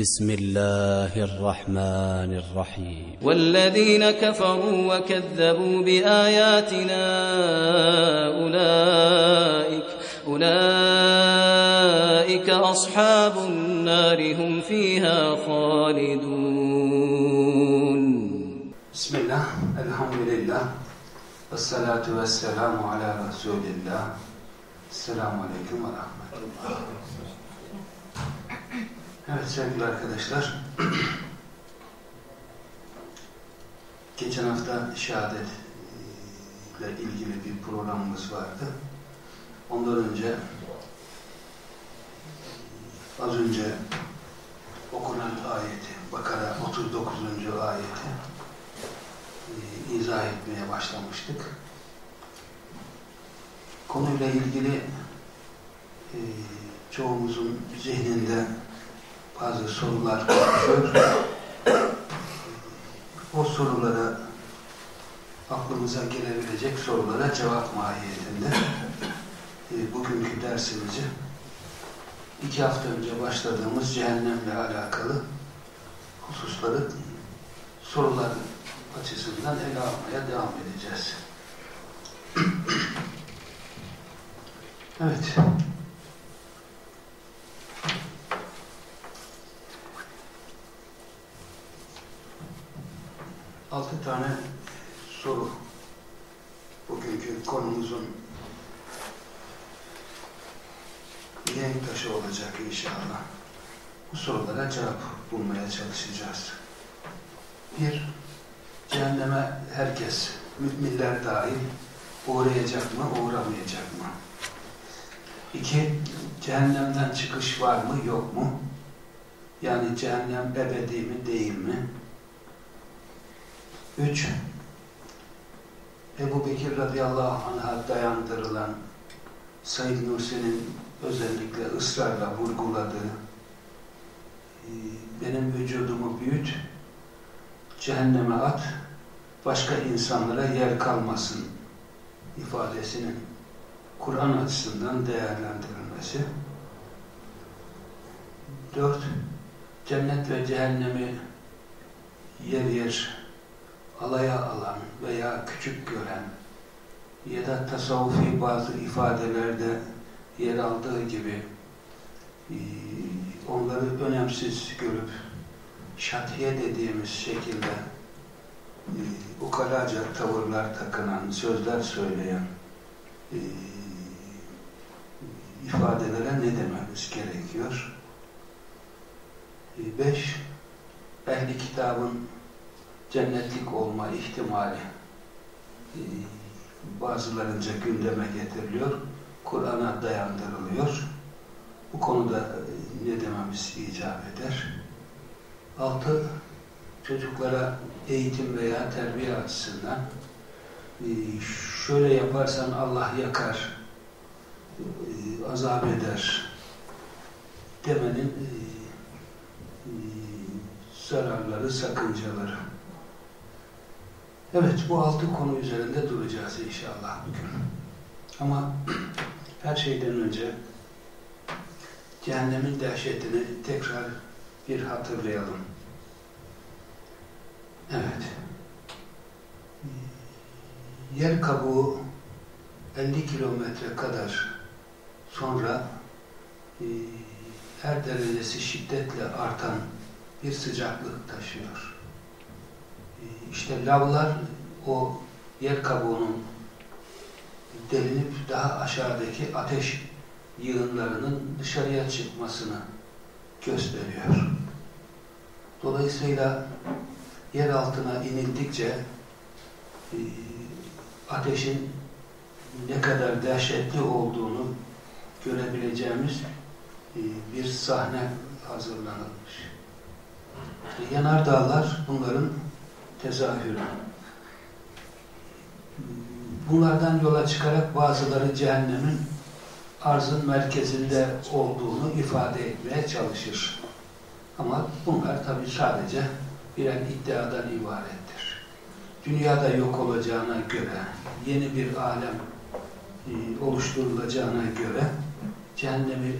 بسم الله الرحمن الرحيم. والذين كفروا وكذبوا بآياتنا أولئك أولئك أصحاب النار هم فيها خالدون. بسم الله الحمد لله والصلاة والسلام على رسول الله. السلام عليكم ورحمة الله. Evet sevgili arkadaşlar, geçen hafta şehadet ile ilgili bir programımız vardı. Ondan önce az önce okunan ayeti, Bakara 39. ayeti e, izah etmeye başlamıştık. Konuyla ilgili e, çoğumuzun zihninde bazı sorular oluşuyor. O sorulara aklımıza gelebilecek sorulara cevap mahiyetinde e, bugünkü dersimizi iki hafta önce başladığımız cehennemle alakalı hususları sorular açısından ele almaya devam edeceğiz. Evet. Altı tane soru bugünkü konumuzun mihenk taşı olacak inşallah. Bu cevap bulmaya çalışacağız. Bir, cehenneme herkes, müminler dahil uğrayacak mı, uğramayacak mı? İki, cehennemden çıkış var mı, yok mu? Yani cehennem ebedi mi, değil mi? Üç, Ebu Bekir radıyallahu anh'a dayandırılan Said Nursi'nin özellikle ısrarla vurguladığı benim vücudumu büyüt, cehenneme at, başka insanlara yer kalmasın ifadesinin Kur'an açısından değerlendirilmesi. Dört, cennet ve cehennemi yer yer alaya alan veya küçük gören ya da tasavvufi bazı ifadelerde yer aldığı gibi e, onları önemsiz görüp şatiye dediğimiz şekilde e, ukalaca tavırlar takınan, sözler söyleyen e, ifadelere ne dememiz gerekiyor? E, beş, ehli kitabın cennetlik olma ihtimali e, bazılarınca gündeme getiriliyor. Kur'an'a dayandırılıyor. Bu konuda e, ne dememiz icap eder? Altı, çocuklara eğitim veya terbiye açısından e, şöyle yaparsan Allah yakar, e, azap eder demenin zararları, sakıncaları. Evet, bu altı konu üzerinde duracağız inşallah bugün. Ama her şeyden önce cehennemin dehşetini tekrar bir hatırlayalım. Evet. Yer kabuğu 50 kilometre kadar sonra e, her derecesi şiddetle artan bir sıcaklık taşıyor. E, işte lavlar o yer kabuğunun delinip daha aşağıdaki ateş yığınlarının dışarıya çıkmasını gösteriyor. Dolayısıyla yer altına inildikçe e, ateşin ne kadar dehşetli olduğunu görebileceğimiz e, bir sahne hazırlanılmış. İşte yanardağlar bunların tezahürü. Bunlardan yola çıkarak bazıları cehennemin arzın merkezinde olduğunu ifade etmeye çalışır. Ama bunlar tabi sadece birer iddiadan ibarettir. Dünyada yok olacağına göre, yeni bir alem e, oluşturulacağına göre cehennemi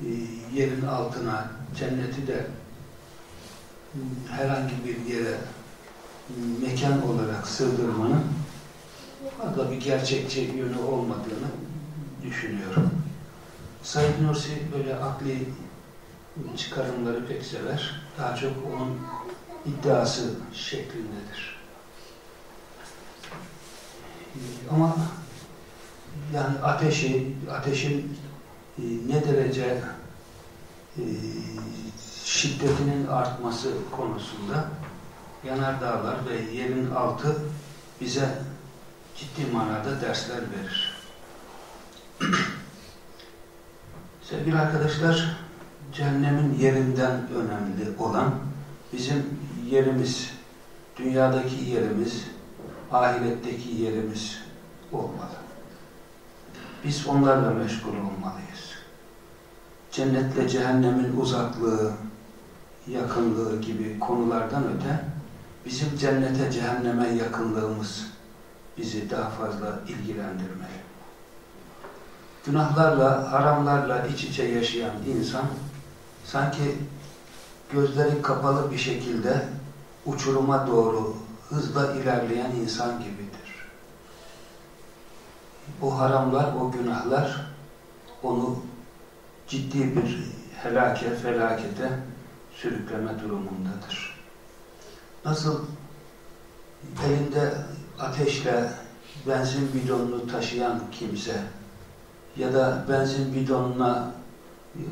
e, yerin altına, cenneti de e, herhangi bir yere mekan olarak sığdırmanın fazla bir gerçekçi yönü olmadığını düşünüyorum. Said Nursi böyle akli çıkarımları pek sever. Daha çok onun iddiası şeklindedir. Ama yani ateşi, ateşin e, ne derece e, şiddetinin artması konusunda yanardağlar ve yerin altı bize ciddi manada dersler verir. Sevgili arkadaşlar, cehennemin yerinden önemli olan bizim yerimiz, dünyadaki yerimiz, ahiretteki yerimiz olmalı. Biz onlarla meşgul olmalıyız. Cennetle cehennemin uzaklığı, yakınlığı gibi konulardan öte bizim cennete cehenneme yakınlığımız bizi daha fazla ilgilendirmeli. Günahlarla, haramlarla iç içe yaşayan insan sanki gözleri kapalı bir şekilde uçuruma doğru hızla ilerleyen insan gibidir. O haramlar, o günahlar onu ciddi bir helake, felakete sürükleme durumundadır. Nasıl elinde ateşle benzin bidonunu taşıyan kimse ya da benzin bidonuna e,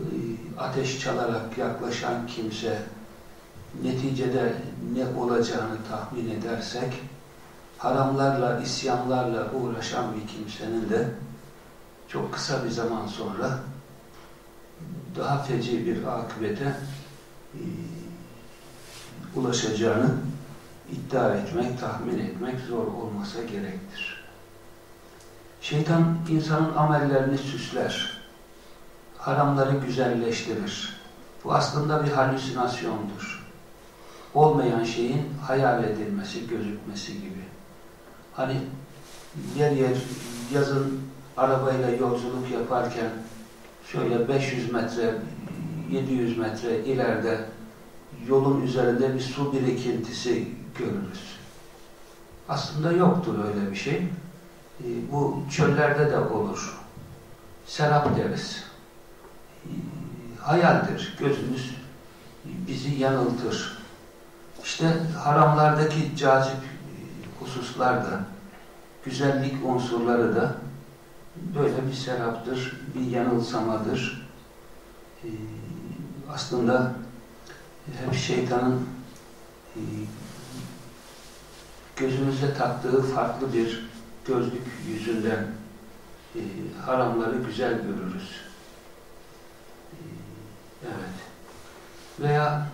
ateş çalarak yaklaşan kimse neticede ne olacağını tahmin edersek haramlarla, isyanlarla uğraşan bir kimsenin de çok kısa bir zaman sonra daha feci bir akıbete e, ulaşacağını iddia etmek, tahmin etmek zor olmasa gerektir. Şeytan insanın amellerini süsler, haramları güzelleştirir. Bu aslında bir halüsinasyondur. Olmayan şeyin hayal edilmesi, gözükmesi gibi. Hani yer yer yazın arabayla yolculuk yaparken şöyle 500 metre, 700 metre ileride yolun üzerinde bir su birikintisi görürüz. Aslında yoktur öyle bir şey. Bu çöllerde de olur. Serap deriz. Hayaldir. Gözümüz bizi yanıltır. İşte haramlardaki cazip hususlar da, güzellik unsurları da böyle bir seraptır, bir yanılsamadır. Aslında hep şeytanın gözümüze taktığı farklı bir gözlük yüzünden e, haramları güzel görürüz. E, evet. Veya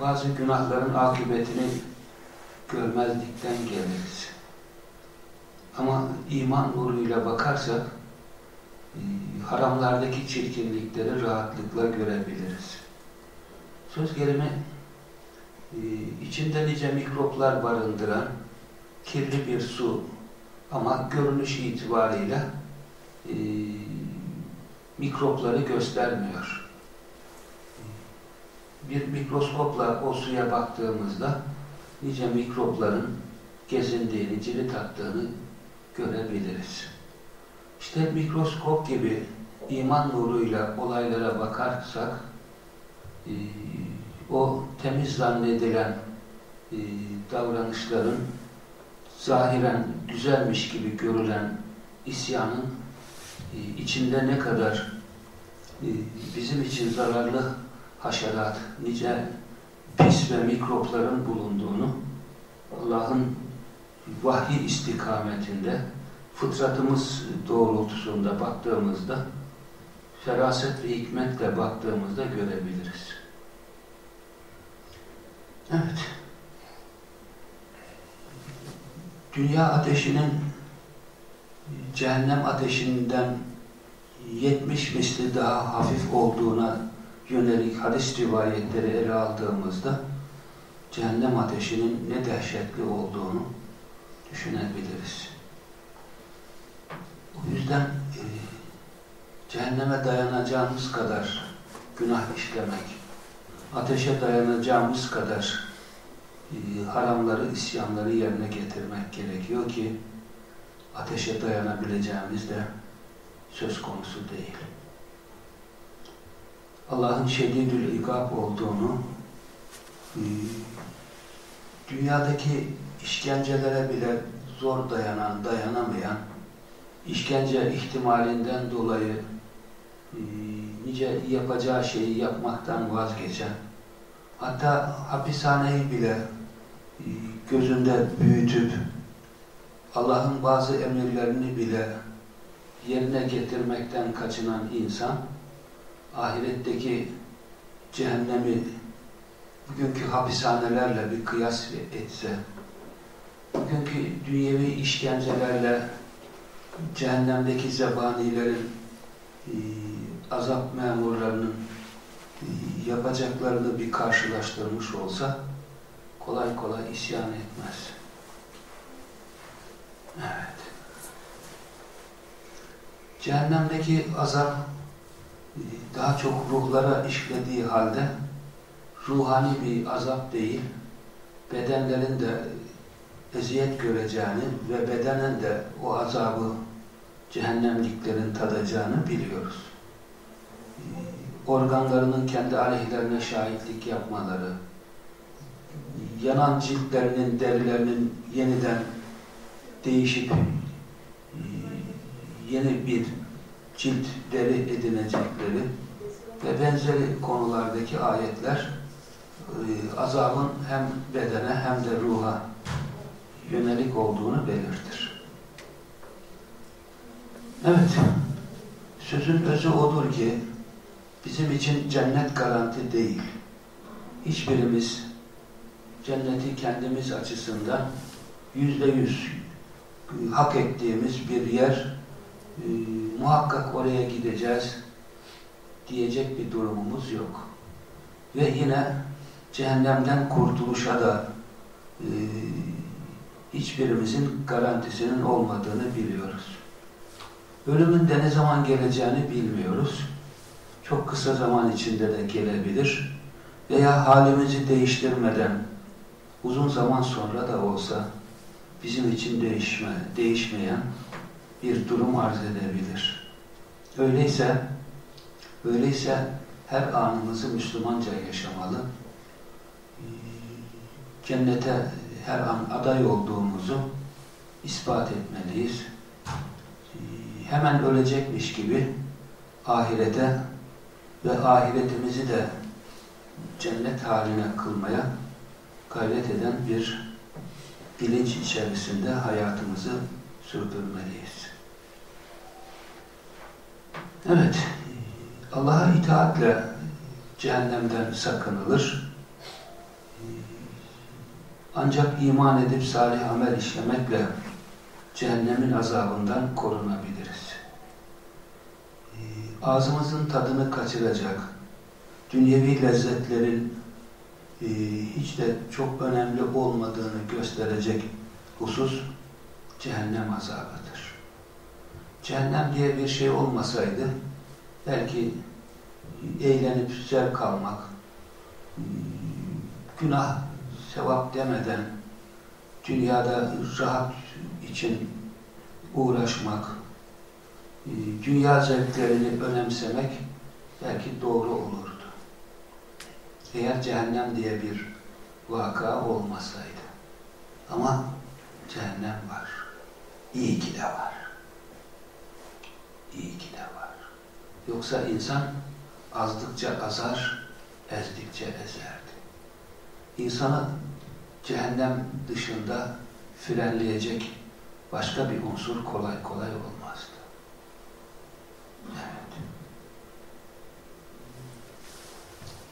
bazı günahların akıbetini görmezlikten geliriz. Ama iman nuruyla bakarsak e, haramlardaki çirkinlikleri rahatlıkla görebiliriz. Söz gelimi e, içinde nice mikroplar barındıran kirli bir su ama görünüş itibarıyla e, mikropları göstermiyor. Bir mikroskopla o suya baktığımızda nice mikropların gezindiğini, cirit attığını görebiliriz. İşte mikroskop gibi iman nuruyla olaylara bakarsak e, o temiz zannedilen e, davranışların zahiren güzelmiş gibi görülen isyanın e, içinde ne kadar e, bizim için zararlı haşerat, nice pis ve mikropların bulunduğunu Allah'ın vahyi istikametinde fıtratımız doğrultusunda baktığımızda feraset ve hikmetle baktığımızda görebiliriz. Evet. Dünya ateşinin cehennem ateşinden 70 misli daha hafif olduğuna yönelik hadis rivayetleri ele aldığımızda cehennem ateşinin ne dehşetli olduğunu düşünebiliriz. O yüzden e, cehenneme dayanacağımız kadar günah işlemek, ateşe dayanacağımız kadar e, haramları, isyanları yerine getirmek gerekiyor ki ateşe dayanabileceğimiz de söz konusu değil. Allah'ın şedidül ikab olduğunu e, dünyadaki işkencelere bile zor dayanan, dayanamayan işkence ihtimalinden dolayı e, nice yapacağı şeyi yapmaktan vazgeçen hatta hapishaneyi bile e, gözünde büyütüp Allah'ın bazı emirlerini bile yerine getirmekten kaçınan insan ahiretteki cehennemi bugünkü hapishanelerle bir kıyas etse bugünkü dünyevi işkencelerle cehennemdeki zebanilerin e, azap memurlarının e, yapacaklarını bir karşılaştırmış olsa kolay kolay isyan etmez. Evet. Cehennemdeki azap e, daha çok ruhlara işlediği halde ruhani bir azap değil, bedenlerin de eziyet göreceğini ve bedenen de o azabı cehennemliklerin tadacağını biliyoruz. Organlarının kendi aleyhlerine şahitlik yapmaları, yanan ciltlerinin, derilerinin yeniden değişip e, yeni bir cilt deri edinecekleri ve benzeri konulardaki ayetler e, azabın hem bedene hem de ruha yönelik olduğunu belirtir. Evet, sözün özü odur ki bizim için cennet garanti değil. Hiçbirimiz cenneti kendimiz açısından yüzde yüz hak ettiğimiz bir yer e, muhakkak oraya gideceğiz diyecek bir durumumuz yok. Ve yine cehennemden kurtuluşa da e, hiçbirimizin garantisinin olmadığını biliyoruz. Ölümün de ne zaman geleceğini bilmiyoruz. Çok kısa zaman içinde de gelebilir. Veya halimizi değiştirmeden uzun zaman sonra da olsa bizim için değişme, değişmeyen bir durum arz edebilir. Öyleyse öyleyse her anımızı Müslümanca yaşamalı. Cennete her an aday olduğumuzu ispat etmeliyiz. Hemen ölecekmiş gibi ahirete ve ahiretimizi de cennet haline kılmaya gayret eden bir bilinç içerisinde hayatımızı sürdürmeliyiz. Evet, Allah'a itaatle cehennemden sakınılır. Ancak iman edip salih amel işlemekle cehennemin azabından korunabiliriz. Ağzımızın tadını kaçıracak, dünyevi lezzetlerin e, hiç de çok önemli olmadığını gösterecek husus cehennem azabıdır. Cehennem diye bir şey olmasaydı belki eğlenip zevk almak, günah, sevap demeden dünyada rahat için uğraşmak, dünya zevklerini önemsemek belki doğru olurdu. Eğer cehennem diye bir vaka olmasaydı. Ama cehennem var. İyi ki de var. İyi ki de var. Yoksa insan azdıkça azar, ezdikçe ezerdi. İnsanı cehennem dışında frenleyecek başka bir unsur kolay kolay olmazdı. Evet.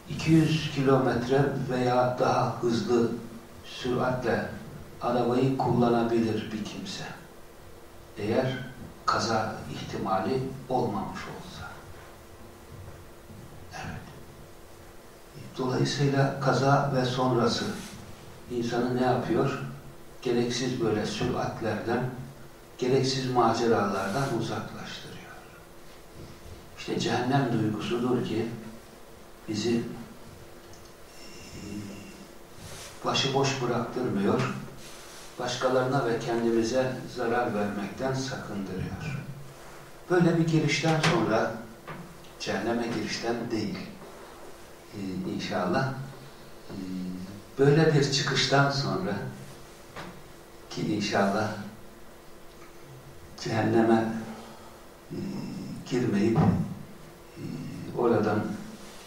200 kilometre veya daha hızlı süratle arabayı kullanabilir bir kimse. Eğer kaza ihtimali olmamış olsa. Evet. Dolayısıyla kaza ve sonrası insanı ne yapıyor? Gereksiz böyle süratlerden, gereksiz maceralardan uzaklaştırıyor. İşte cehennem duygusudur ki bizi e, başıboş bıraktırmıyor, başkalarına ve kendimize zarar vermekten sakındırıyor. Böyle bir girişten sonra, cehenneme girişten değil e, inşallah, e, böyle bir çıkıştan sonra ki inşallah cehenneme girmeyip oradan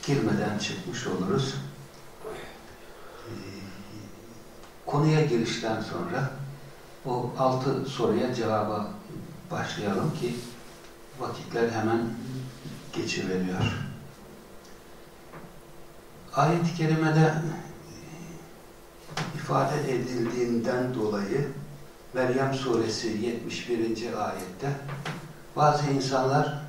girmeden çıkmış oluruz. E, konuya girişten sonra o altı soruya cevaba başlayalım ki vakitler hemen geçiveriyor. Ayet-i kerimede ifade edildiğinden dolayı Meryem suresi 71. ayette bazı insanlar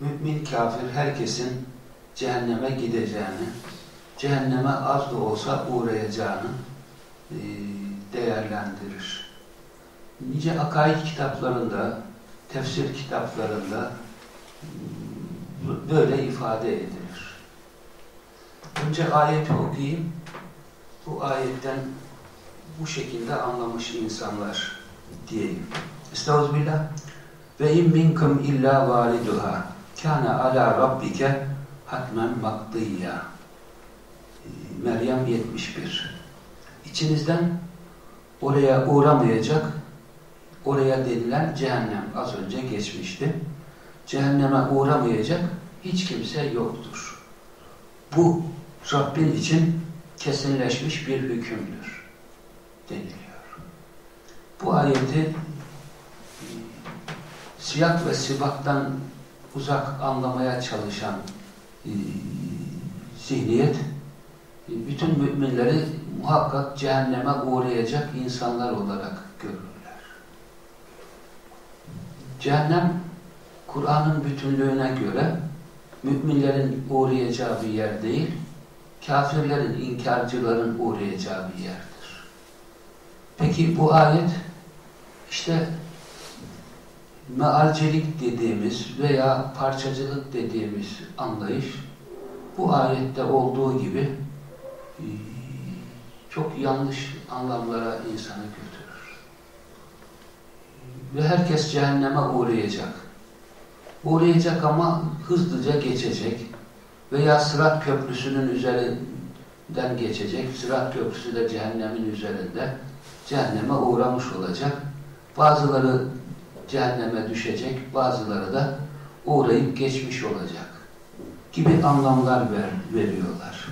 mümin kafir herkesin cehenneme gideceğini, cehenneme az da olsa uğrayacağını e, değerlendirir. Nice akaid kitaplarında, tefsir kitaplarında böyle ifade edilir. Önce ayeti okuyayım. Bu ayetten bu şekilde anlamış insanlar diyeyim. Estağfirullah. Ve in minkum illa variduha kana ala rabbike hatmen maktiyya. Meryem 71. İçinizden oraya uğramayacak oraya denilen cehennem az önce geçmişti. Cehenneme uğramayacak hiç kimse yoktur. Bu Rabbin için kesinleşmiş bir hükümdür deniliyor. Bu ayeti siyak ve sibaktan uzak anlamaya çalışan e, zihniyet e, bütün müminleri muhakkak cehenneme uğrayacak insanlar olarak görürler. Cehennem Kur'an'ın bütünlüğüne göre müminlerin uğrayacağı bir yer değil, kafirlerin, inkarcıların uğrayacağı bir yerdir. Peki bu ayet işte mealcelik dediğimiz veya parçacılık dediğimiz anlayış bu ayette olduğu gibi e, çok yanlış anlamlara insanı götürür. Ve herkes cehenneme uğrayacak. Uğrayacak ama hızlıca geçecek. Veya Sırat Köprüsü'nün üzerinden geçecek. Sırat Köprüsü de cehennemin üzerinde. Cehenneme uğramış olacak. Bazıları cehenneme düşecek, bazıları da uğrayıp geçmiş olacak gibi anlamlar ver, veriyorlar.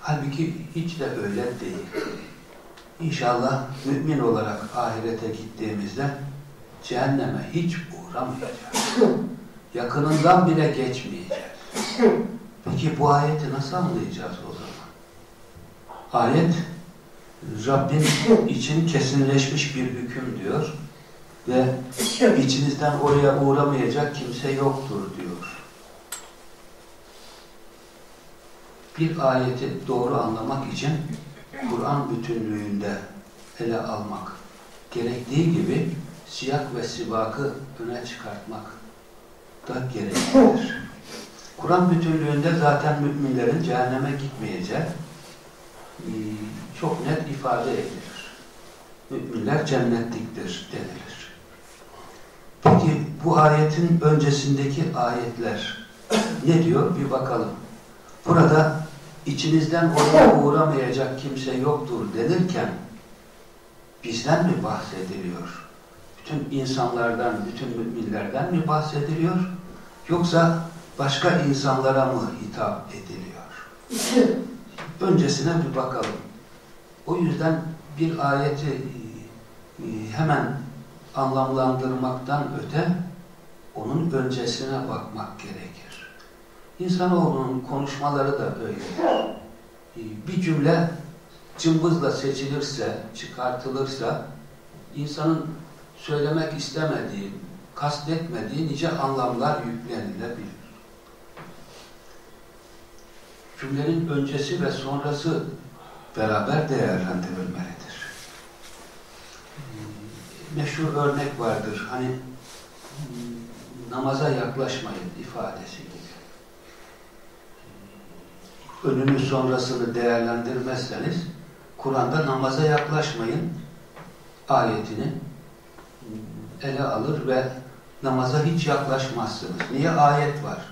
Halbuki hiç de öyle değil. İnşallah mümin olarak ahirete gittiğimizde cehenneme hiç uğramayacağız. Yakınından bile geçmeyeceğiz. Peki bu ayeti nasıl anlayacağız o zaman? Ayet Rabbin için kesinleşmiş bir hüküm diyor ve içinizden oraya uğramayacak kimse yoktur diyor. Bir ayeti doğru anlamak için Kur'an bütünlüğünde ele almak gerektiği gibi siyak ve sibakı öne çıkartmak da gereklidir. Kur'an bütünlüğünde zaten müminlerin cehenneme gitmeyeceği çok net ifade edilir. Müminler cennetliktir denilir. Peki bu ayetin öncesindeki ayetler ne diyor? Bir bakalım. Burada içinizden oraya uğramayacak kimse yoktur denirken bizden mi bahsediliyor? Bütün insanlardan, bütün müminlerden mi bahsediliyor? Yoksa başka insanlara mı hitap ediliyor? Öncesine bir bakalım. O yüzden bir ayeti e, hemen anlamlandırmaktan öte onun öncesine bakmak gerekir. İnsanoğlunun konuşmaları da öyle. Ee, Bir cümle cımbızla seçilirse, çıkartılırsa insanın söylemek istemediği, kastetmediği nice anlamlar yüklenilebilir. Cümlenin öncesi ve sonrası beraber değerlendirilmelidir. Meşhur örnek vardır. Hani namaza yaklaşmayın ifadesi gibi. Önünü sonrasını değerlendirmezseniz Kur'an'da namaza yaklaşmayın ayetini ele alır ve namaza hiç yaklaşmazsınız. Niye? Ayet var.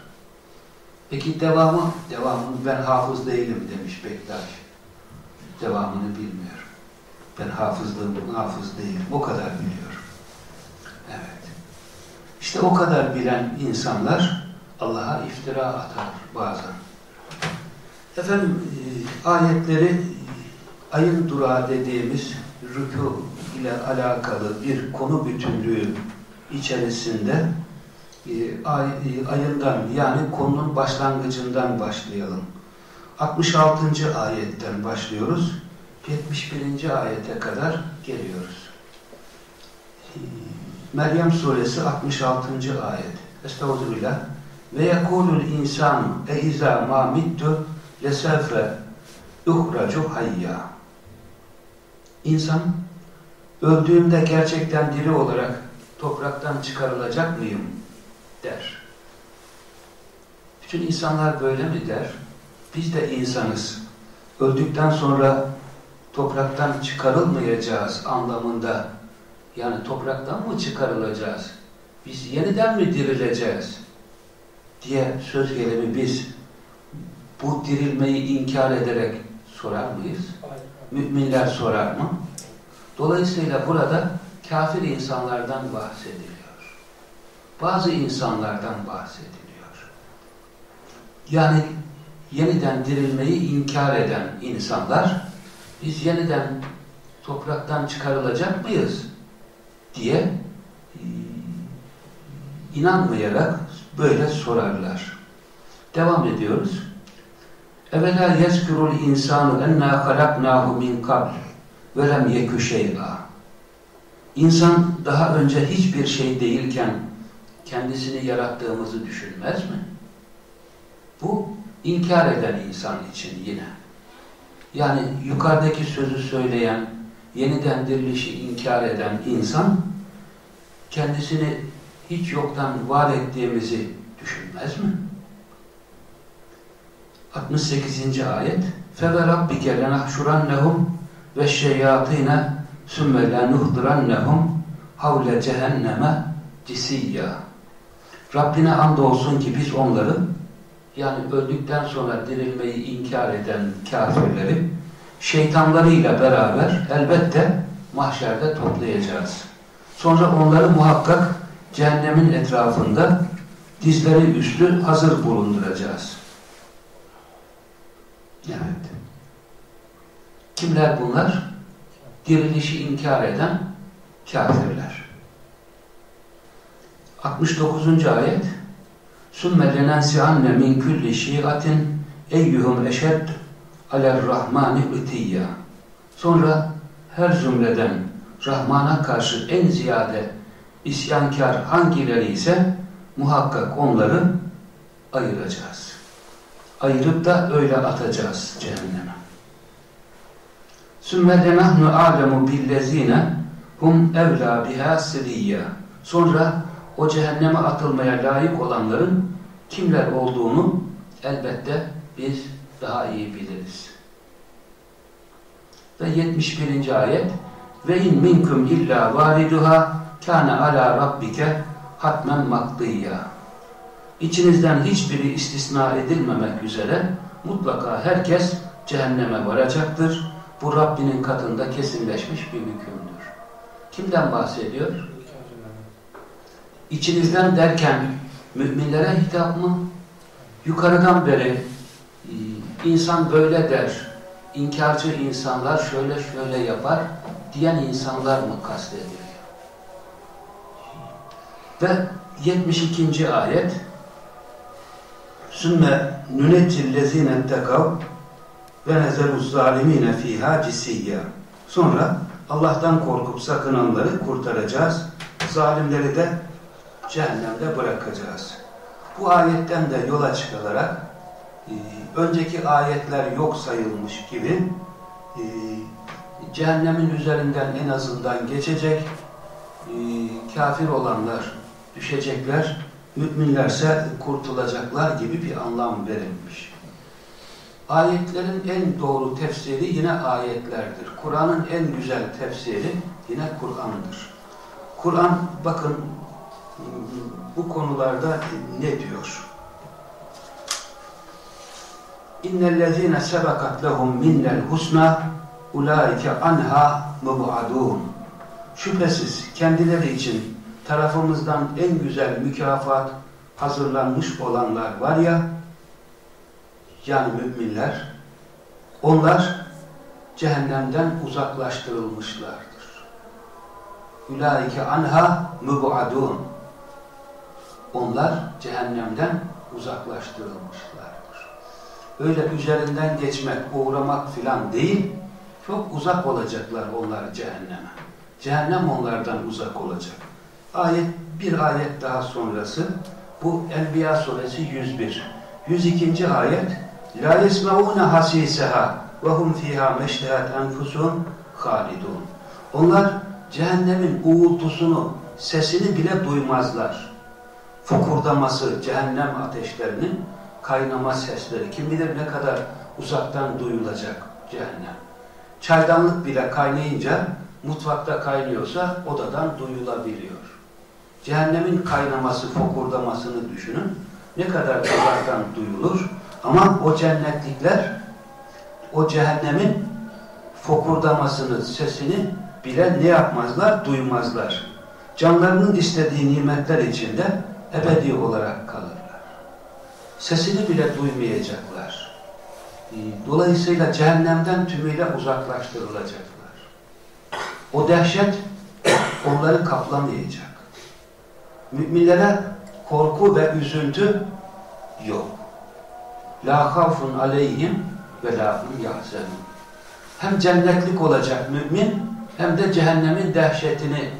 Peki devamı? Devamını ben hafız değilim demiş Bektaş. Devamını bilmiyorum. Ben hafızlığım, hafız değilim. O kadar biliyorum. Evet. İşte o kadar bilen insanlar Allah'a iftira atar bazen. Efendim e, ayetleri ayın durağı dediğimiz rükû ile alakalı bir konu bütünlüğü içerisinde ay, e, ayından yani konunun başlangıcından başlayalım. 66. ayetten başlıyoruz. 71. ayete kadar geliyoruz. E, Meryem suresi 66. ayet. Estağfirullah. Ve yekulul insanu e izâ mâ mittu lesevfe uhracu hayya. İnsan öldüğümde gerçekten diri olarak topraktan çıkarılacak mıyım der. Bütün insanlar böyle mi der? Biz de insanız. Öldükten sonra topraktan çıkarılmayacağız anlamında. Yani topraktan mı çıkarılacağız? Biz yeniden mi dirileceğiz? diye söz gelimi biz bu dirilmeyi inkar ederek sorar mıyız? Müminler sorar mı? Dolayısıyla burada kafir insanlardan bahsediliyor. Bazı insanlardan bahsediliyor. Yani yeniden dirilmeyi inkar eden insanlar biz yeniden topraktan çıkarılacak mıyız diye inanmayarak böyle sorarlar. Devam ediyoruz. Evvela yezkürül insanu enna halaknahu min kabl ve lem yekü şey'a. İnsan daha önce hiçbir şey değilken kendisini yarattığımızı düşünmez mi? Bu inkar eden insan için yine. Yani yukarıdaki sözü söyleyen, yeniden dirilişi inkar eden insan kendisini hiç yoktan var ettiğimizi düşünmez mi? 68. ayet فَوَرَبِّكَ لَنَحْشُرَنَّهُمْ وَالشَّيَاطِينَ ثُمَّ لَنُهْضِرَنَّهُمْ حَوْلَ جَهَنَّمَ جِسِيًّا Rabbine andolsun ki biz onları yani öldükten sonra dirilmeyi inkar eden kafirleri şeytanlarıyla beraber elbette mahşerde toplayacağız. Sonra onları muhakkak cehennemin etrafında dizleri üstü hazır bulunduracağız. Evet. Kimler bunlar? Dirilişi inkar eden kafirler. 69. ayet ثُمَّ لَنَنْسِعَنَّ مِنْ كُلِّ شِيعَةٍ اَيُّهُمْ اَشَدْ عَلَى الرَّحْمَانِ اُتِيَّ Sonra her zümreden Rahman'a karşı en ziyade isyankar hangileri ise muhakkak onları ayıracağız. Ayırıp da öyle atacağız cehenneme. Sümmede nahnu alemu billezine hum evla biha siriyya. Sonra o cehenneme atılmaya layık olanların kimler olduğunu elbette biz daha iyi biliriz. Ve 71. ayet ve in minkum illa variduha kana ala rabbike hatmen maktiyya. İçinizden hiçbiri istisna edilmemek üzere mutlaka herkes cehenneme varacaktır. Bu Rabbinin katında kesinleşmiş bir hükümdür. Kimden bahsediyor? İçinizden derken müminlere hitap mı? Yukarıdan beri e, insan böyle der, inkarcı insanlar şöyle şöyle yapar diyen insanlar mı kastediliyor? Ve 72. ayet sümme nüneccillezine tekav ve nezeluz zalimine fiha cisiyya. Sonra Allah'tan korkup sakınanları kurtaracağız. Zalimleri de cehennemde bırakacağız. Bu ayetten de yola çıkılarak e, önceki ayetler yok sayılmış gibi e, cehennemin üzerinden en azından geçecek e, kafir olanlar düşecekler, müminlerse kurtulacaklar gibi bir anlam verilmiş. Ayetlerin en doğru tefsiri yine ayetlerdir. Kur'an'ın en güzel tefsiri yine Kur'an'dır. Kur'an bakın bu konularda ne diyor? İnnellezîne sebekat lehum minnel husna ulaike anha mubadun. Şüphesiz kendileri için tarafımızdan en güzel mükafat hazırlanmış olanlar var ya, yani müminler, onlar cehennemden uzaklaştırılmışlardır. Ulaike anha mübuadun. Onlar cehennemden uzaklaştırılmışlardır. Öyle üzerinden geçmek, uğramak filan değil, çok uzak olacaklar onlar cehenneme. Cehennem onlardan uzak olacak. Ayet, bir ayet daha sonrası, bu Enbiya suresi 101. 102. ayet, La yesmeûne hasîseha ve hum fîhâ meştehat enfusûn halidûn. Onlar cehennemin uğultusunu, sesini bile duymazlar. Fokurdaması cehennem ateşlerinin kaynama sesleri. Kim bilir ne kadar uzaktan duyulacak cehennem. Çaydanlık bile kaynayınca mutfakta kaynıyorsa odadan duyulabiliyor. Cehennemin kaynaması, fokurdamasını düşünün. Ne kadar uzaktan duyulur. Ama o cennetlikler o cehennemin fokurdamasını, sesini bile ne yapmazlar? Duymazlar. Canlarının istediği nimetler içinde ebedi olarak kalırlar. Sesini bile duymayacaklar. Dolayısıyla cehennemden tümüyle uzaklaştırılacaklar. O dehşet onları kaplamayacak. Müminlere korku ve üzüntü yok. La havfun aleyhim ve la hum yahzenun. Hem cennetlik olacak mümin hem de cehennemin dehşetini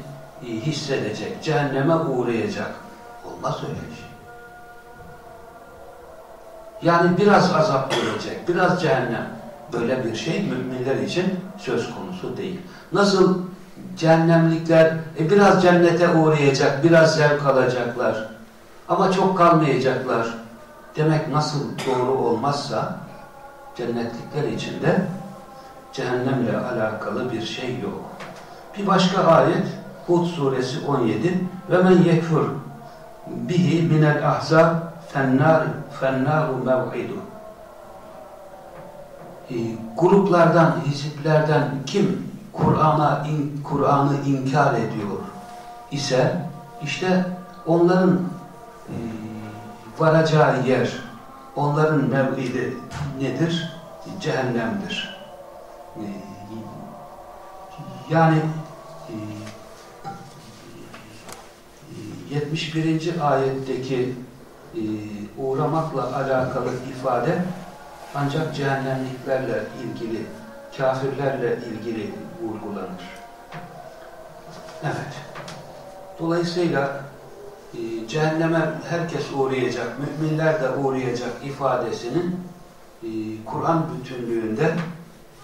hissedecek. Cehenneme uğrayacak. Olmaz öyle şey. Yani biraz azap görecek, biraz cehennem. Böyle bir şey müminler için söz konusu değil. Nasıl cehennemlikler e, biraz cennete uğrayacak, biraz zevk alacaklar ama çok kalmayacaklar. Demek nasıl doğru olmazsa cennetlikler içinde cehennemle alakalı bir şey yok. Bir başka ayet Hud suresi 17 ve men yekfur bihi minel ahzab fennar fennaru mev'idu e, gruplardan, hiziplerden kim Kur'an'a in, Kur'an'ı inkar ediyor ise işte onların e, varacağı yer, onların mev'idi nedir? Cehennemdir. E, yani 71. ayetteki e, uğramakla alakalı ifade ancak cehennemliklerle ilgili, kafirlerle ilgili vurgulanır. Evet. Dolayısıyla e, cehenneme herkes uğrayacak, müminler de uğrayacak ifadesinin e, Kur'an bütünlüğünde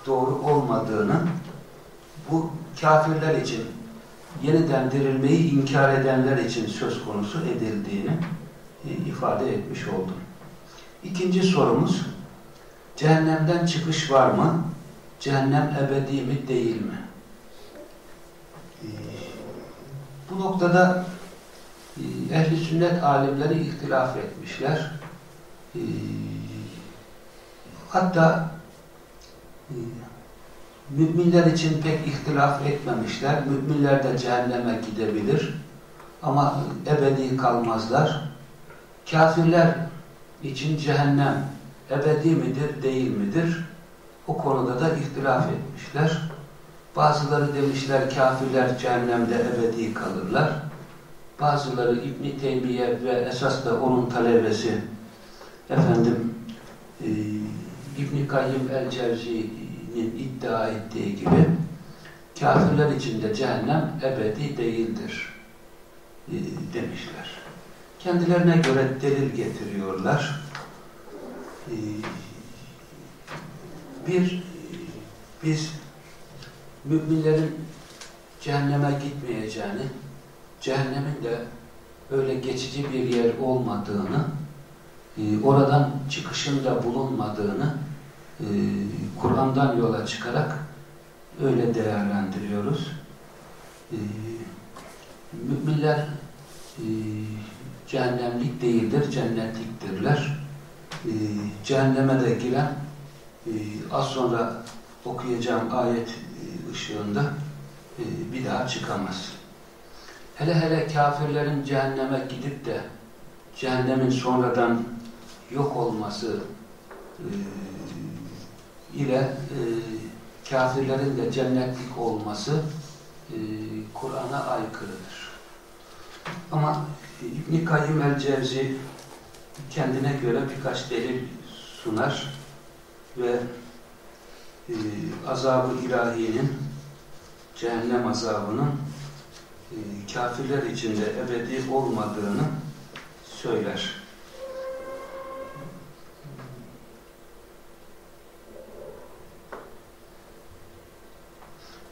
doğru olmadığını, bu kafirler için yeniden dirilmeyi inkar edenler için söz konusu edildiğini e, ifade etmiş oldum. İkinci sorumuz, cehennemden çıkış var mı? Cehennem ebedi mi değil mi? E, bu noktada e, ehli sünnet alimleri ihtilaf etmişler. Hatta müminler için pek ihtilaf etmemişler. Müminler de cehenneme gidebilir. Ama ebedi kalmazlar. Kafirler için cehennem ebedi midir, değil midir? O konuda da ihtilaf etmişler. Bazıları demişler kafirler cehennemde ebedi kalırlar. Bazıları İbn Teymiye ve esas da onun talebesi efendim e, İbn Kayyim el-Cevzi'nin iddia ettiği gibi kafirler için de cehennem ebedi değildir e, demişler. Kendilerine göre delil getiriyorlar. E, bir, biz müminlerin cehenneme gitmeyeceğini, cehennemin de öyle geçici bir yer olmadığını, e, oradan çıkışında bulunmadığını e, Kur'an'dan yola çıkarak öyle değerlendiriyoruz. E, müminler cehennemlik değildir, cennetliktirler. Cehenneme de giren az sonra okuyacağım ayet ışığında bir daha çıkamaz. Hele hele kafirlerin cehenneme gidip de cehennemin sonradan yok olması e, ile e, kafirlerin de cennetlik olması e, Kur'an'a aykırıdır. Ama İbn-i Kayyum el-Cevzi kendine göre birkaç delil sunar ve e, azabı ilahinin cehennem azabının e, kafirler içinde ebedi olmadığını söyler.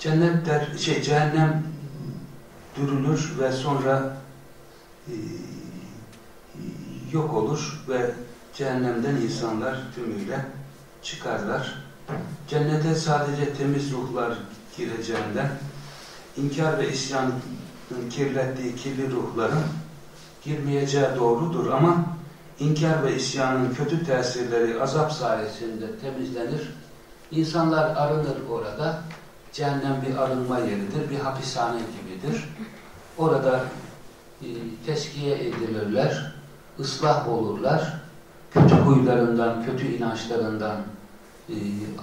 Cennet der, şey cehennem dürülür ve sonra e, yok olur ve cehennemden insanlar tümüyle çıkarlar. Cennete sadece temiz ruhlar gireceğinden inkar ve isyanın kirlettiği kirli ruhların girmeyeceği doğrudur ama inkar ve isyanın kötü tesirleri azap sayesinde temizlenir. İnsanlar arınır orada. Cehennem bir arınma yeridir, bir hapishane gibidir. Orada e, teskiye edilirler, ıslah olurlar, kötü huylarından, kötü inançlarından e,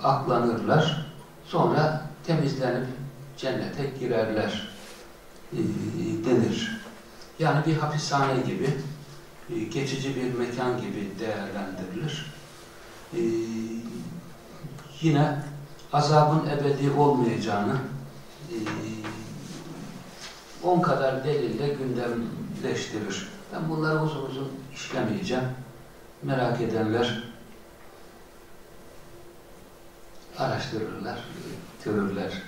aklanırlar. Sonra temizlenip cennete girerler e, denir. Yani bir hapishane gibi, e, geçici bir mekan gibi değerlendirilir. E, yine azabın ebedi olmayacağını e, on kadar delille gündemleştirir. Ben bunları uzun uzun işlemeyeceğim. Merak edenler araştırırlar, görürler.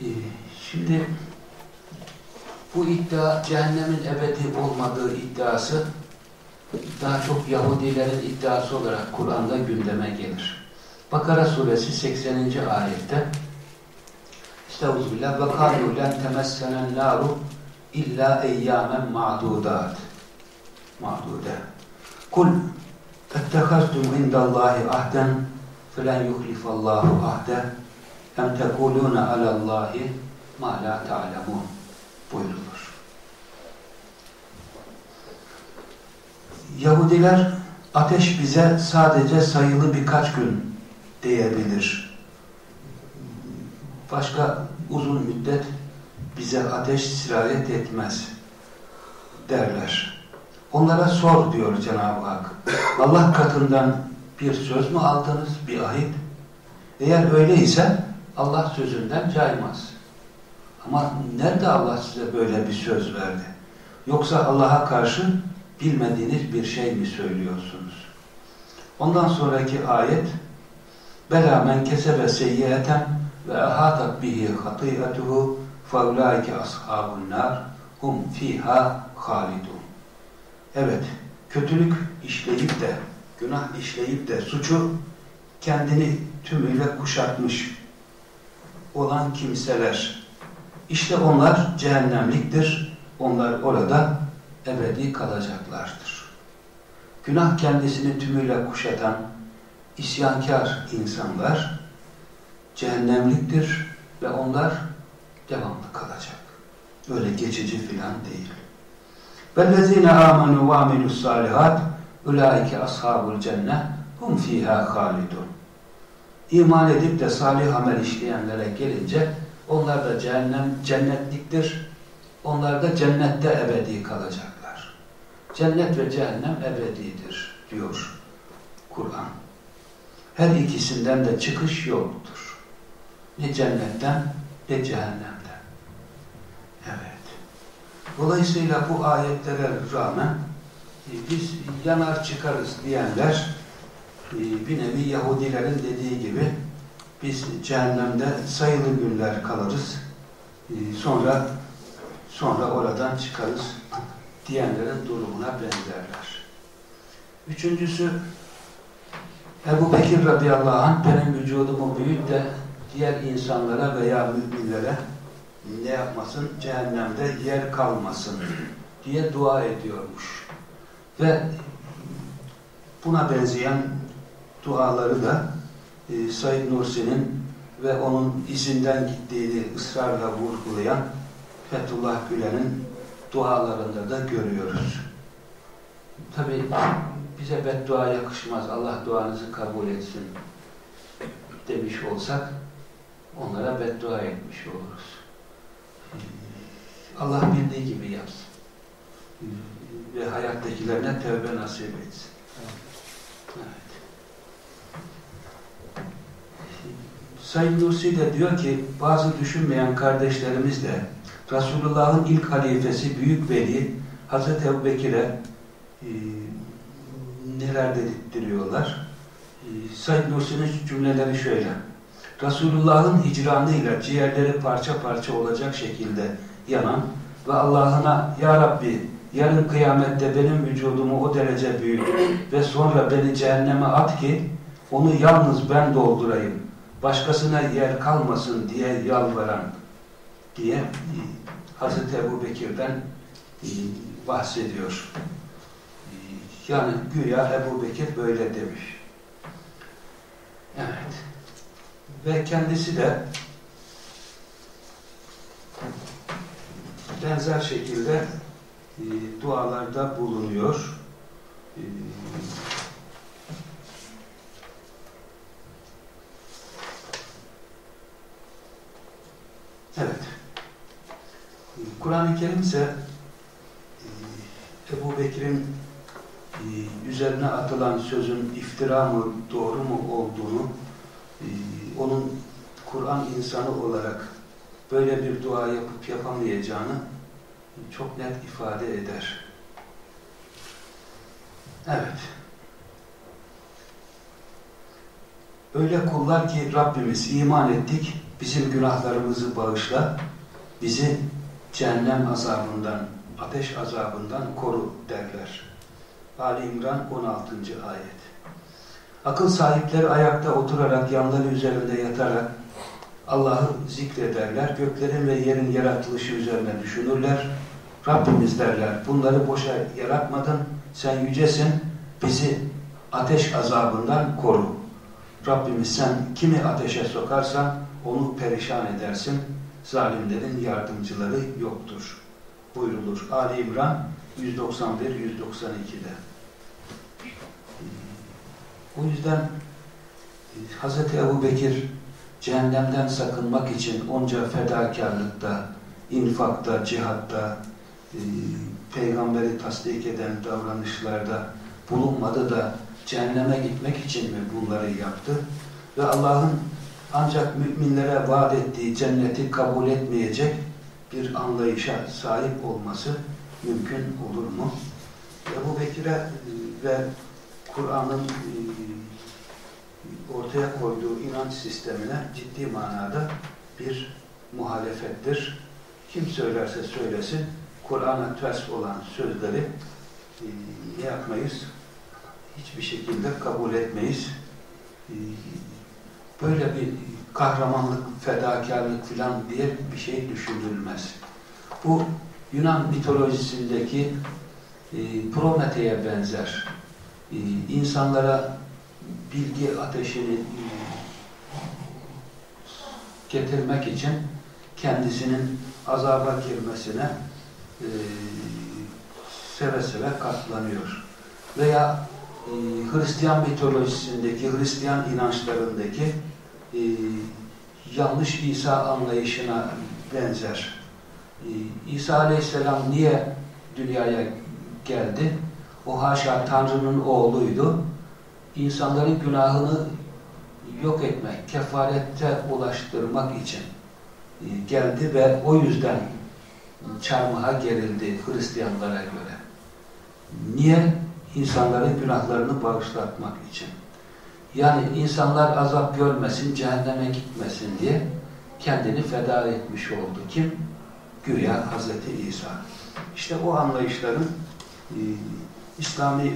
Ee, şimdi bu iddia cehennemin ebedi olmadığı iddiası daha çok Yahudilerin iddiası olarak Kur'an'da gündeme gelir. Bakara suresi 80. ayette Estağfirullah ve kâlû len temessenen nâru illa eyyâmen ma'dûdât ma'dûdâ Kul ettehaztum indallâhi ahden felen yuhlifallâhu ahde em tekulûne alallâhi ma la ta'lemûn buyurulur. Yahudiler ateş bize sadece sayılı birkaç gün diyebilir. Başka uzun müddet bize ateş sirayet etmez derler. Onlara sor diyor Cenab-ı Hak. Allah katından bir söz mü aldınız, bir ahit? Eğer öyleyse Allah sözünden caymaz. Ama nerede Allah size böyle bir söz verdi? Yoksa Allah'a karşı bilmediğiniz bir şey mi söylüyorsunuz? Ondan sonraki ayet Bela men kesebe seyyiyeten ve ahatat bihi hatiyatuhu feulaike ashabun nar hum fiha halidun. Evet, kötülük işleyip de, günah işleyip de suçu kendini tümüyle kuşatmış olan kimseler. İşte onlar cehennemliktir. Onlar orada ebedi kalacaklardır. Günah kendisini tümüyle kuşatan isyankar insanlar cehennemliktir ve onlar devamlı kalacak. Öyle geçici filan değil. وَالَّذ۪ينَ آمَنُوا وَعَمِلُوا الصَّالِحَاتِ اُولَٰئِكَ أَصْحَابُ الْجَنَّةِ hum fiha halidun. İman edip de salih amel işleyenlere gelince onlar da cehennem cennetliktir. Onlar da cennette ebedi kalacaklar. Cennet ve cehennem ebedidir diyor Kur'an. Her ikisinden de çıkış yoktur. Ne cennetten ne cehennemden. Evet. Dolayısıyla bu ayetlere rağmen e, biz yanar çıkarız diyenler e, bir nevi Yahudilerin dediği gibi biz cehennemde sayılı günler kalırız. E, Sonra sonra oradan çıkarız diyenlerin durumuna benzerler. Üçüncüsü Ebu Bekir radıyallahu anh benim vücudumu büyüt de diğer insanlara veya müminlere ne yapmasın? Cehennemde yer kalmasın diye dua ediyormuş. Ve buna benzeyen duaları da e, Said Nursi'nin ve onun izinden gittiğini ısrarla vurgulayan Fethullah Gülen'in dualarında da görüyoruz. Tabi bize beddua yakışmaz. Allah duanızı kabul etsin demiş olsak onlara beddua etmiş oluruz. Allah bildiği gibi yapsın. Ve hayattakilerine tövbe nasip etsin. Evet. Said Nursi de diyor ki bazı düşünmeyen kardeşlerimiz de Resulullah'ın ilk halifesi Büyük Veli Hazreti Ebu Bekir'e neler dedirtiyorlar. E, Said Nursi'nin cümleleri şöyle. Resulullah'ın hicranıyla ciğerleri parça parça olacak şekilde yanan ve Allah'ına Ya Rabbi yarın kıyamette benim vücudumu o derece büyük ve sonra beni cehenneme at ki onu yalnız ben doldurayım. Başkasına yer kalmasın diye yalvaran diye e, Hazreti Ebu Bekir'den e, bahsediyor. Yani güya Ebu Bekir böyle demiş. Evet. Ve kendisi de benzer şekilde e, dualarda bulunuyor. E, evet. Kur'an-ı Kerim ise e, Ebu Bekir'in üzerine atılan sözün iftira mı, doğru mu olduğunu e, onun Kur'an insanı olarak böyle bir dua yapıp yapamayacağını çok net ifade eder. Evet. Öyle kullar ki Rabbimiz iman ettik, bizim günahlarımızı bağışla, bizi cehennem azabından, ateş azabından koru derler. Ali İmran 16. ayet. Akıl sahipleri ayakta oturarak, yanları üzerinde yatarak Allah'ı zikrederler, göklerin ve yerin yaratılışı üzerine düşünürler. Rabbimiz derler, bunları boşa yaratmadın, sen yücesin, bizi ateş azabından koru. Rabbimiz sen kimi ateşe sokarsan onu perişan edersin, zalimlerin yardımcıları yoktur. Buyrulur. Ali İmran 191-192'de. O yüzden Hz. Ebu Bekir cehennemden sakınmak için onca fedakarlıkta, infakta, cihatta, e, peygamberi tasdik eden davranışlarda bulunmadı da cehenneme gitmek için mi bunları yaptı? Ve Allah'ın ancak müminlere vaat ettiği cenneti kabul etmeyecek bir anlayışa sahip olması mümkün olur mu? Ebu Bekir'e ve Kur'an'ın ortaya koyduğu inanç sistemine ciddi manada bir muhalefettir. Kim söylerse söylesin Kur'an'a ters olan sözleri ne yapmayız? Hiçbir şekilde kabul etmeyiz. Böyle bir kahramanlık, fedakarlık filan diye bir şey düşünülmez. Bu Yunan mitolojisindeki e, Promete'ye benzer. E, insanlara bilgi ateşini e, getirmek için kendisinin azaba girmesine e, seve seve katlanıyor. Veya e, Hristiyan mitolojisindeki, Hristiyan inançlarındaki e, yanlış İsa anlayışına benzer. E, İsa Aleyhisselam niye dünyaya geldi? O haşa Tanrı'nın oğluydu. İnsanların günahını yok etmek, kefarette ulaştırmak için e, geldi ve o yüzden çarmıha gerildi Hristiyanlara göre. Niye? İnsanların günahlarını bağışlatmak için. Yani insanlar azap görmesin, cehenneme gitmesin diye kendini feda etmiş oldu. Kim? Güya Hazreti İsa. İşte o anlayışların e, İslami e,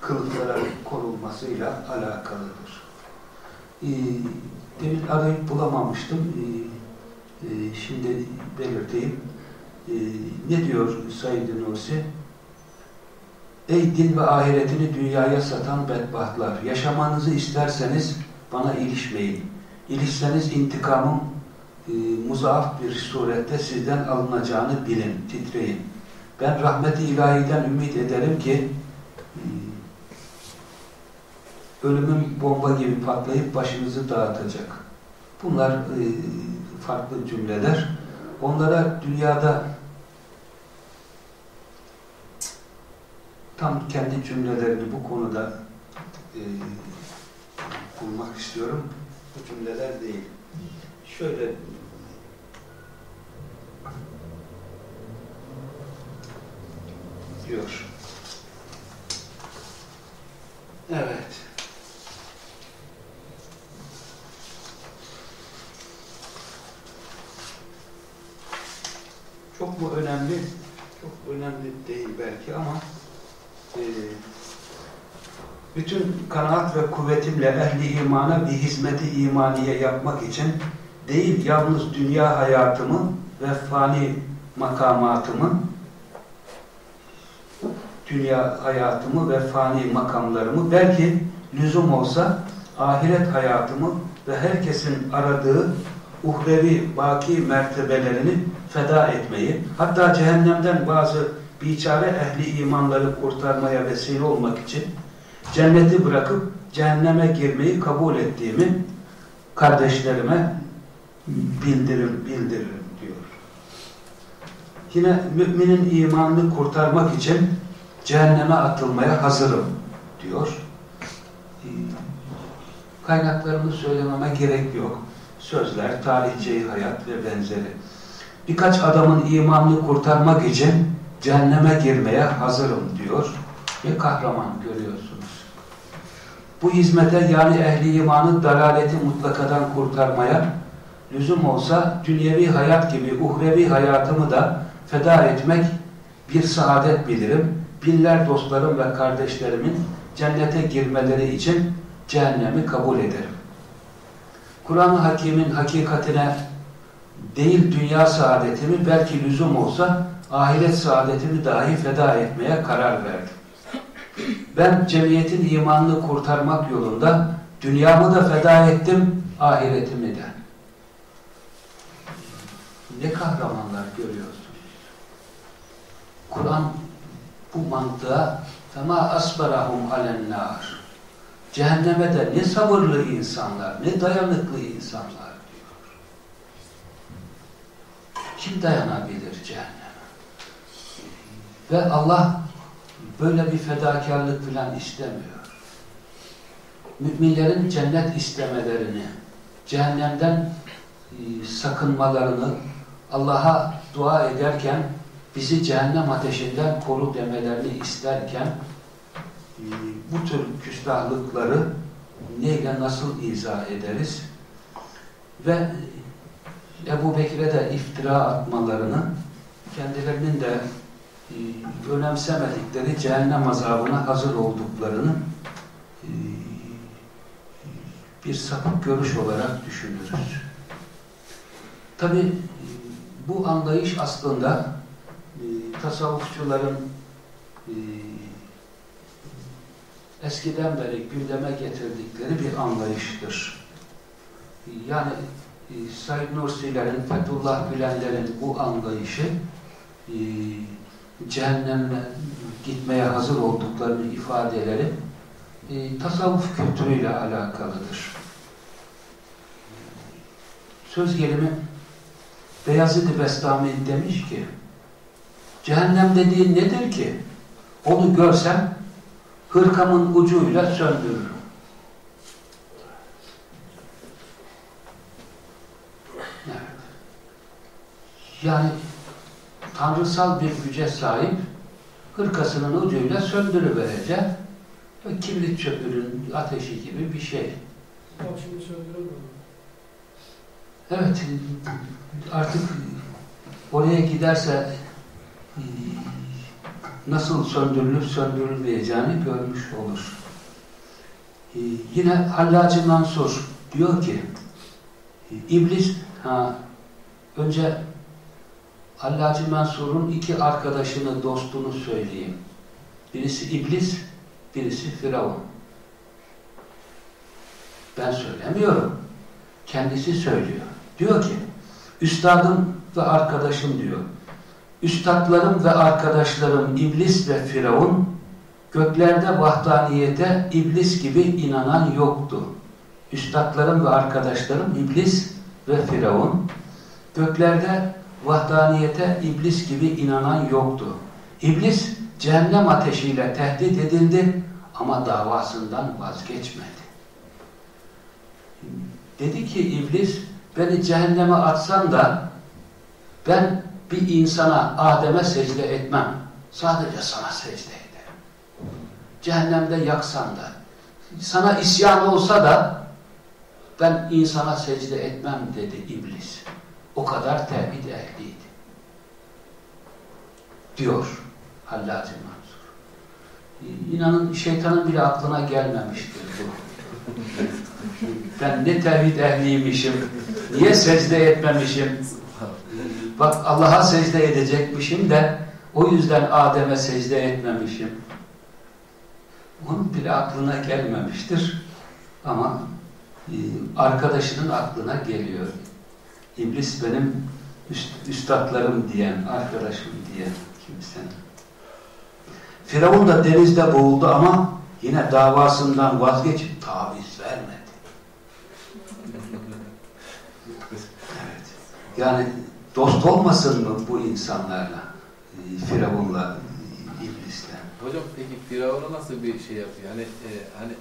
kılıklara korunmasıyla alakalıdır. E, demin arayıp bulamamıştım. E, e, şimdi belirteyim. E, ne diyor Said Nursi? Ey din ve ahiretini dünyaya satan bedbahtlar! Yaşamanızı isterseniz bana ilişmeyin. İlişseniz intikamım e, muzaaf bir surette sizden alınacağını bilin, titreyin. Ben rahmeti ilahiden ümit ederim ki e, ölümün bomba gibi patlayıp başınızı dağıtacak. Bunlar e, farklı cümleler. Onlara dünyada tam kendi cümlelerini bu konuda e, bulmak istiyorum. Bu cümleler değil. Şöyle diyor. Evet. Çok mu önemli? Çok önemli değil belki ama e, bütün kanaat ve kuvvetimle ehli imana bir hizmeti imaniye yapmak için değil yalnız dünya hayatımı ve fani makamatımı dünya hayatımı ve fani makamlarımı belki lüzum olsa ahiret hayatımı ve herkesin aradığı uhrevi baki mertebelerini feda etmeyi hatta cehennemden bazı biçare ehli imanları kurtarmaya vesile olmak için cenneti bırakıp cehenneme girmeyi kabul ettiğimi kardeşlerime bildirim, bildiririm diyor. Yine müminin imanını kurtarmak için cehenneme atılmaya hazırım diyor. Kaynaklarını söylememe gerek yok. Sözler, tarihçeyi hayat ve benzeri. Birkaç adamın imanını kurtarmak için cehenneme girmeye hazırım diyor ve kahraman görüyorsunuz. Bu hizmete yani ehli imanı dalaleti mutlakadan kurtarmaya lüzum olsa dünyevi hayat gibi uhrevi hayatımı da feda etmek bir saadet bilirim. Binler dostlarım ve kardeşlerimin cennete girmeleri için cehennemi kabul ederim. Kur'an-ı Hakim'in hakikatine değil dünya saadetimi belki lüzum olsa ahiret saadetimi dahi feda etmeye karar verdim. Ben cemiyetin imanını kurtarmak yolunda dünyamı da feda ettim, ahiretimi de. Ne kahramanlar görüyorsunuz. Kur'an bu mantığa فَمَا أَصْبَرَهُمْ عَلَى النَّارِ Cehenneme de ne sabırlı insanlar, ne dayanıklı insanlar diyor. Kim dayanabilir cehenneme? Ve Allah böyle bir fedakarlık falan istemiyor. Müminlerin cennet istemelerini, cehennemden e, sakınmalarını Allah'a dua ederken bizi cehennem ateşinden koru demelerini isterken e, bu tür küstahlıkları neyle nasıl izah ederiz? Ve Ebu Bekir'e de iftira atmalarını kendilerinin de e, önemsemedikleri cehennem azabına hazır olduklarını e, bir sapık görüş olarak düşünürüz. Tabi bu anlayış aslında e, tasavvufçuların e, eskiden beri gündeme getirdikleri bir anlayıştır. Yani e, Said Nursi'lerin, Fethullah Gülenlerin bu anlayışı e, cehenneme gitmeye hazır olduklarını ifadeleri e, tasavvuf kültürüyle alakalıdır. Söz gelimi Beyazıd-ı Bestami demiş ki cehennem dediğin nedir ki? Onu görsem hırkamın ucuyla söndürürüm. Evet. Yani tanrısal bir güce sahip hırkasının ucuyla söndürüverecek ve kibrit çöpünün ateşi gibi bir şey. Bak şimdi söndüremiyorum. Evet, artık oraya giderse nasıl söndürülüp söndürülmeyeceğini görmüş olur. E, Yine Hallacı Mansur diyor ki İblis ha, önce Hallacı Mansur'un iki arkadaşını, dostunu söyleyeyim. Birisi İblis, birisi Firavun. Ben söylemiyorum. Kendisi söylüyor. Diyor ki, üstadım ve arkadaşım diyor. Üstadlarım ve arkadaşlarım İblis ve Firavun, göklerde vahdaniyete İblis gibi inanan yoktu. Üstadlarım ve arkadaşlarım İblis ve Firavun, göklerde vahdaniyete İblis gibi inanan yoktu. İblis cehennem ateşiyle tehdit edildi ama davasından vazgeçmedi. Dedi ki İblis, beni cehenneme atsan da ben bir insana, Adem'e secde etmem. Sadece sana secde ederim. Cehennemde yaksan da, sana isyan olsa da ben insana secde etmem dedi İblis. O kadar tevhid ehliydi. Diyor Hallacı Mansur. İnanın şeytanın bile aklına gelmemiştir bu. Ben ne tevhid ehliymişim, niye secde etmemişim? Bak Allah'a secde edecekmişim de o yüzden Adem'e secde etmemişim. Onun bile aklına gelmemiştir. Ama e, arkadaşının aklına geliyor. İblis benim üst, üstadlarım diyen, arkadaşım diyen kimsenin. Firavun da denizde boğuldu ama yine davasından vazgeçip taviz vermedi. Evet. Yani dost olmasın mı bu insanlarla? e, Firavun'la, e, iblisle. Hocam peki Firavun'a nasıl bir şey yapıyor? Yani e, hani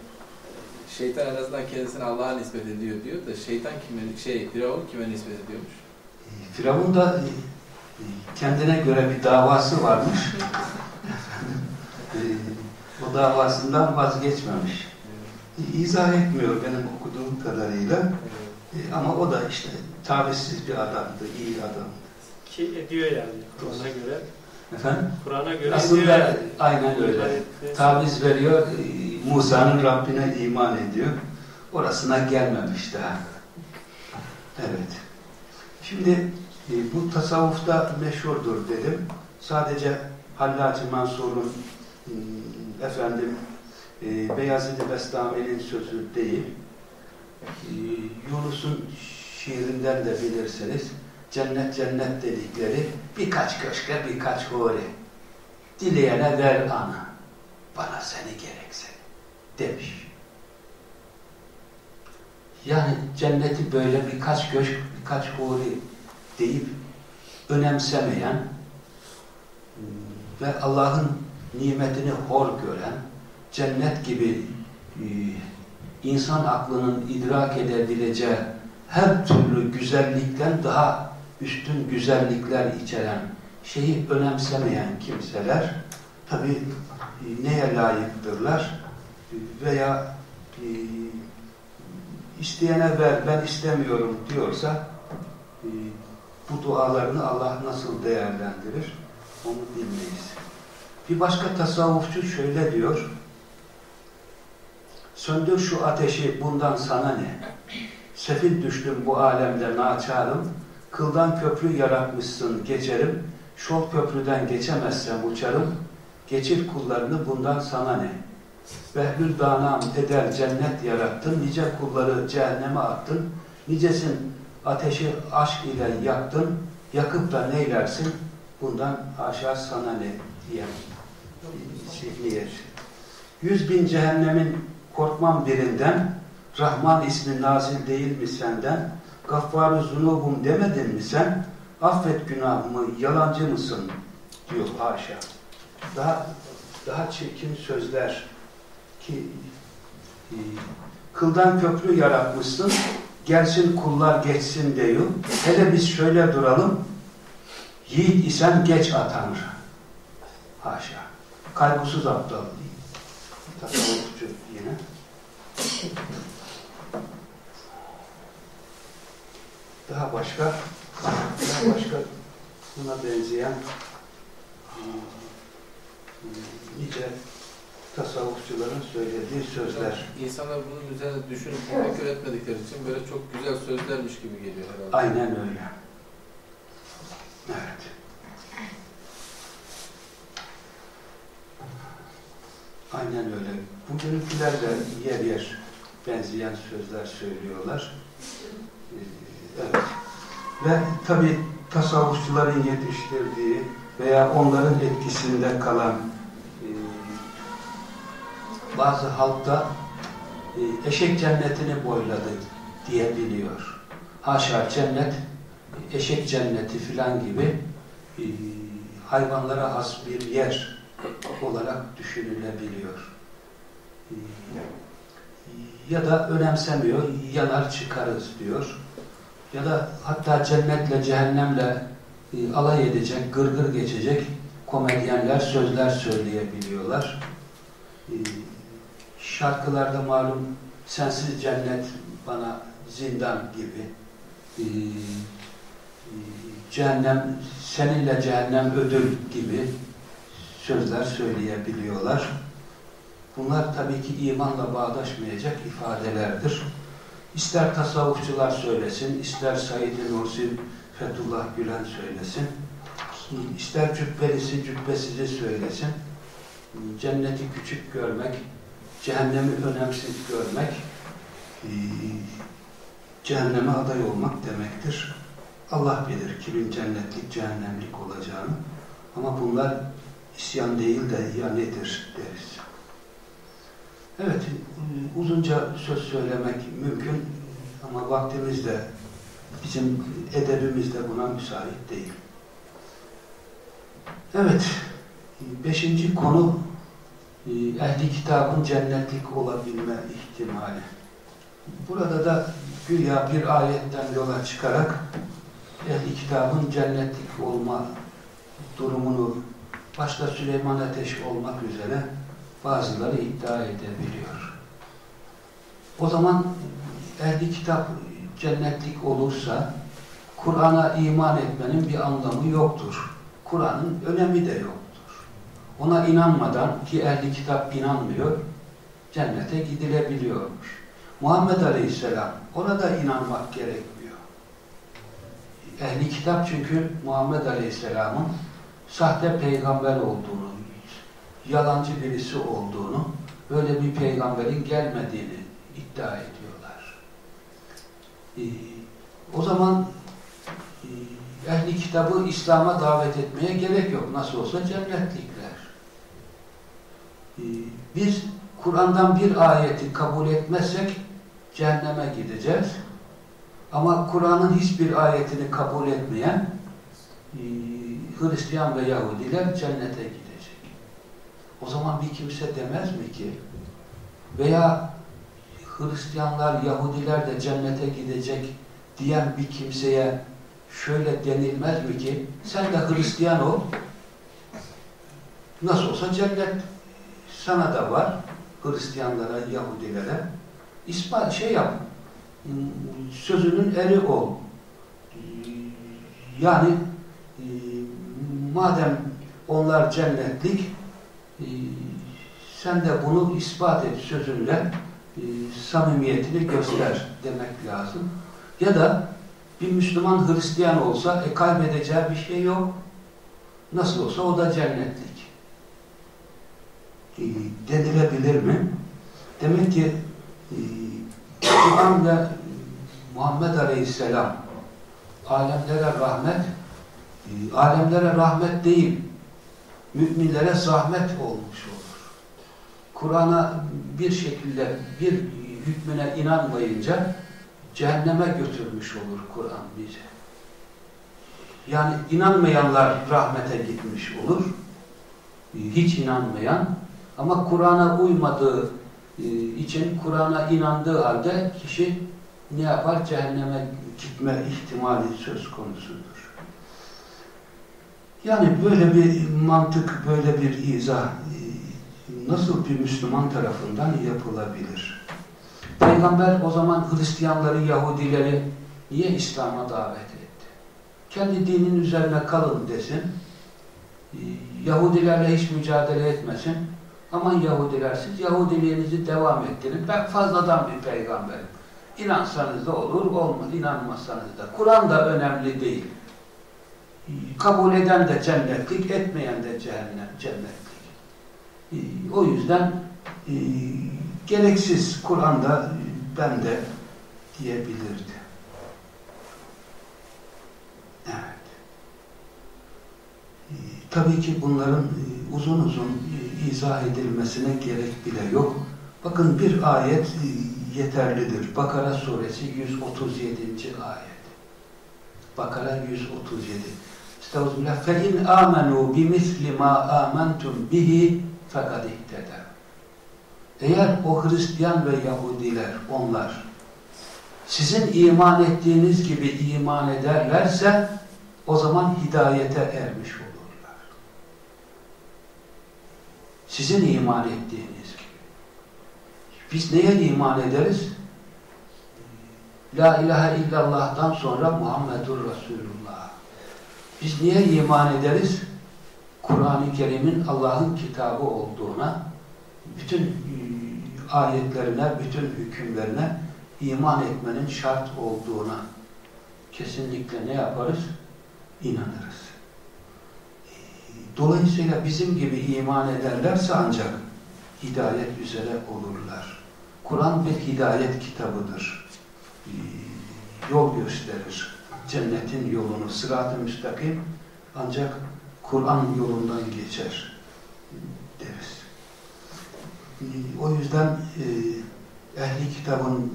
şeytan en azından kendisini Allah'a nispet ediyor diyor da şeytan kime şey Firavun kime nispet ediyormuş? E, Firavun da kendine göre bir davası varmış. O davasından vazgeçmemiş. İzah etmiyor benim okuduğum kadarıyla. E, Ama o da işte tavizsiz bir adamdı, iyi adam. Ki ediyor yani Kur'an'a göre. Efendim? Kur'an'a göre Aslında yani. aynen öyle. Evet. Taviz veriyor, e, Musa'nın Rabbine iman ediyor. Orasına gelmemiş daha. Evet. Şimdi e, bu tasavvufta meşhurdur dedim. Sadece Hallacı Mansur'un efendim Beyazid-i Bestami'nin sözü değil. E, Yunus'un şiirinden de bilirseniz cennet cennet dedikleri birkaç köşke birkaç huri. Dileyene ver ana. Bana seni gerekse demiş. Yani cenneti böyle birkaç köşk, birkaç huri deyip önemsemeyen ve Allah'ın nimetini hor gören, cennet gibi e, insan aklının idrak edebileceği her türlü güzellikten daha üstün güzellikler içeren şeyi önemsemeyen kimseler tabi neye layıktırlar veya e, isteyene ver ben istemiyorum diyorsa e, bu dualarını Allah nasıl değerlendirir onu bilmeyiz. Bir başka tasavvufçu şöyle diyor söndür şu ateşi bundan sana ne? Sefil düştüm bu alemde naçarım. Kıldan köprü yaratmışsın geçerim. Şol köprüden geçemezsem uçarım. Geçir kullarını bundan sana ne? Behlül danam eder cennet yarattın, nice kulları cehenneme attın, nicesin ateşi aşk ile yaktın, yakıp da neylersin, bundan aşağı sana ne diyen zihniyet. Yüz bin cehennemin korkmam birinden, Rahman ismi nazil değil mi senden, Gaffaru zunubum demedin mi sen, affet günahımı, yalancı mısın diyor haşa. Daha daha çirkin sözler ki e, kıldan köprü yaratmışsın gelsin kullar geçsin diyor. Hele biz şöyle duralım yiğit isen geç atanır. Haşa. Kaygısız aptal. Tasavvufçu yine. Daha başka daha başka buna benzeyen hmm, nice tasavvufçuların söylediği sözler. İnsanlar bunun üzerine düşünüp tefekkür etmedikleri için böyle çok güzel sözlermiş gibi geliyor herhalde. Aynen öyle. Evet. Aynen öyle. Bugünküler de yer yer benzeyen sözler söylüyorlar. Ee, Evet. Ve tabi tasavvufçuların yetiştirdiği veya onların etkisinde kalan e, bazı halkta e, eşek cennetini boyladı diyebiliyor. Haşa cennet, eşek cenneti filan gibi e, hayvanlara has bir yer olarak düşünülebiliyor. Ya da önemsemiyor, yanar çıkarız diyor. Ya da hatta cennetle, cehennemle e, alay edecek, gırgır geçecek komedyenler sözler söyleyebiliyorlar. E, şarkılarda malum sensiz cennet bana zindan gibi e, cehennem seninle cehennem ödül gibi sözler söyleyebiliyorlar. Bunlar tabii ki imanla bağdaşmayacak ifadelerdir. İster tasavvufçular söylesin, ister Said-i Nursi, Fethullah Gülen söylesin, ister cübbelisi, cübbesizi söylesin, cenneti küçük görmek, cehennemi önemsiz görmek, e, cehenneme aday olmak demektir. Allah bilir kimin cennetlik, cehennemlik olacağını. Ama bunlar isyan değil de ya nedir deriz. Evet, uzunca söz söylemek mümkün ama vaktimiz de bizim edebimiz de buna müsait değil. Evet, beşinci konu ehli kitabın cennetlik olabilme ihtimali. Burada da güya bir ayetten yola çıkarak ehli kitabın cennetlik olma durumunu başta Süleyman Ateş olmak üzere bazıları iddia edebiliyor. O zaman ehli kitap cennetlik olursa Kur'an'a iman etmenin bir anlamı yoktur. Kur'an'ın önemi de yoktur. Ona inanmadan ki ehli kitap inanmıyor, cennete gidilebiliyormuş. Muhammed Aleyhisselam ona da inanmak gerekmiyor. Ehli kitap çünkü Muhammed Aleyhisselam'ın sahte peygamber olduğunu, yalancı birisi olduğunu, böyle bir peygamberin gelmediğini iddia ediyorlar. Ee, o zaman e, ehli kitabı İslam'a davet etmeye gerek yok. Nasıl olsa cennetlikler. Ee, biz Kur'an'dan bir ayeti kabul etmezsek cehenneme gideceğiz. Ama Kur'an'ın hiçbir ayetini kabul etmeyen e, Hristiyan ve Yahudiler cennete gidecek. O zaman bir kimse demez mi ki veya Hristiyanlar, Yahudiler de cennete gidecek diyen bir kimseye şöyle denilmez mi ki sen de Hristiyan ol nasıl olsa cennet sana da var Hristiyanlara, Yahudilere ispat şey yap sözünün eri ol yani e, madem onlar cennetlik e, sen de bunu ispat et sözünle e, samimiyetini göster demek lazım. Ya da bir Müslüman Hristiyan olsa e, kaybedeceği bir şey yok. Nasıl olsa o da cennetlik. E, denilebilir mi? Demek ki e, Kur'an ve Muhammed Aleyhisselam alemlere rahmet alemlere rahmet değil müminlere zahmet olmuş olur. Kur'an'a bir şekilde bir hükmüne inanmayınca cehenneme götürmüş olur Kur'an bizi. Yani inanmayanlar rahmete gitmiş olur. e, hiç inanmayan ama Kur'an'a uymadığı e, için Kur'an'a inandığı halde kişi ne yapar? Cehenneme gitme ihtimali söz konusudur. Yani böyle bir mantık, böyle bir izah e, nasıl bir Müslüman tarafından yapılabilir? Peygamber o zaman Hristiyanları, Yahudileri niye İslam'a davet etti? Kendi dinin üzerine kalın desin. Ee, Yahudilerle hiç mücadele etmesin. Aman Yahudiler siz Yahudiliğinizi devam ettirin. Ben fazladan bir peygamberim. İnansanız da olur, olmaz. İnanmazsanız da. Kur'an da önemli değil. Kabul eden de cennetlik, etmeyen de cehennem, cennetlik. O yüzden e, gereksiz Kur'an'da e, ben de diyebilirdi. Evet. E, Tabii ki bunların uzun uzun izah edilmesine gerek bile yok. Bakın bir ayet yeterlidir. Bakara suresi 137. ayet. Bakara 137. Estağfirullah. فَاِنْ آمَنُوا بِمِثْلِ مَا آمَنْتُمْ بِهِ فَقَدْ اِهْتَدَى Eğer o Hristiyan ve Yahudiler, onlar sizin iman ettiğiniz gibi iman ederlerse o zaman hidayete ermiş olurlar. Sizin iman ettiğiniz gibi. Biz neye iman ederiz? La ilahe illallah'tan sonra Muhammedur Resulullah. biz niye iman ederiz? Kur'an-ı Kerim'in Allah'ın kitabı olduğuna, bütün e, ayetlerine, bütün hükümlerine iman etmenin şart olduğuna kesinlikle ne yaparız? İnanırız. Dolayısıyla bizim gibi iman ederlerse ancak hidayet üzere olurlar. Kur'an bir hidayet kitabıdır. E, Yol gösterir. Cennetin yolunu, sırat-ı müstakim ancak Kur'an yolundan geçer deriz. O yüzden e, ehli kitabın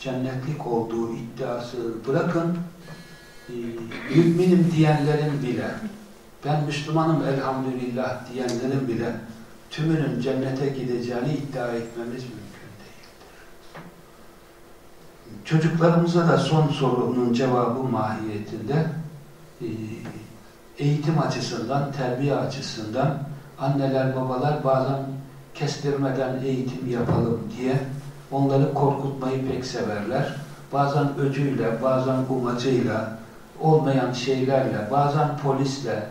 cennetlik olduğu iddiası bırakın, e, müminim diyenlerin bile, ben Müslümanım elhamdülillah diyenlerin bile tümünün cennete gideceğini iddia etmemiz mümkün değildir. Çocuklarımıza da son sorunun cevabı mahiyetinde e, eğitim açısından, terbiye açısından anneler, babalar bazen kestirmeden eğitim yapalım diye onları korkutmayı pek severler. Bazen öcüyle, bazen umacıyla, olmayan şeylerle, bazen polisle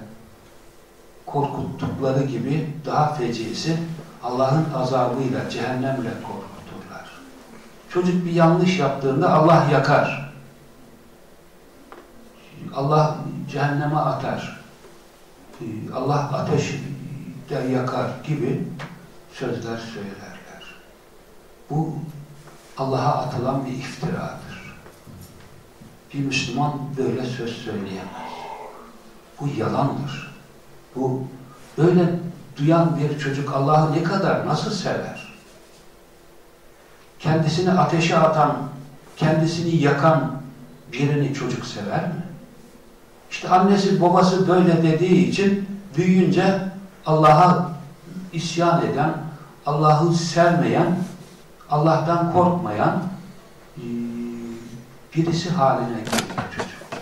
korkuttukları gibi daha fecisi Allah'ın azabıyla, cehennemle korkuturlar. Çocuk bir yanlış yaptığında Allah yakar. Allah cehenneme atar. Allah ateşte yakar gibi sözler söylerler. Bu Allah'a atılan bir iftiradır. Bir Müslüman böyle söz söyleyemez. Bu yalandır. Bu böyle duyan bir çocuk Allah'ı ne kadar nasıl sever? Kendisini ateşe atan, kendisini yakan birini çocuk sever mi? İşte annesi babası böyle dediği için büyüyünce Allah'a isyan eden, Allah'ı sevmeyen, Allah'tan korkmayan birisi haline geliyor çocuk.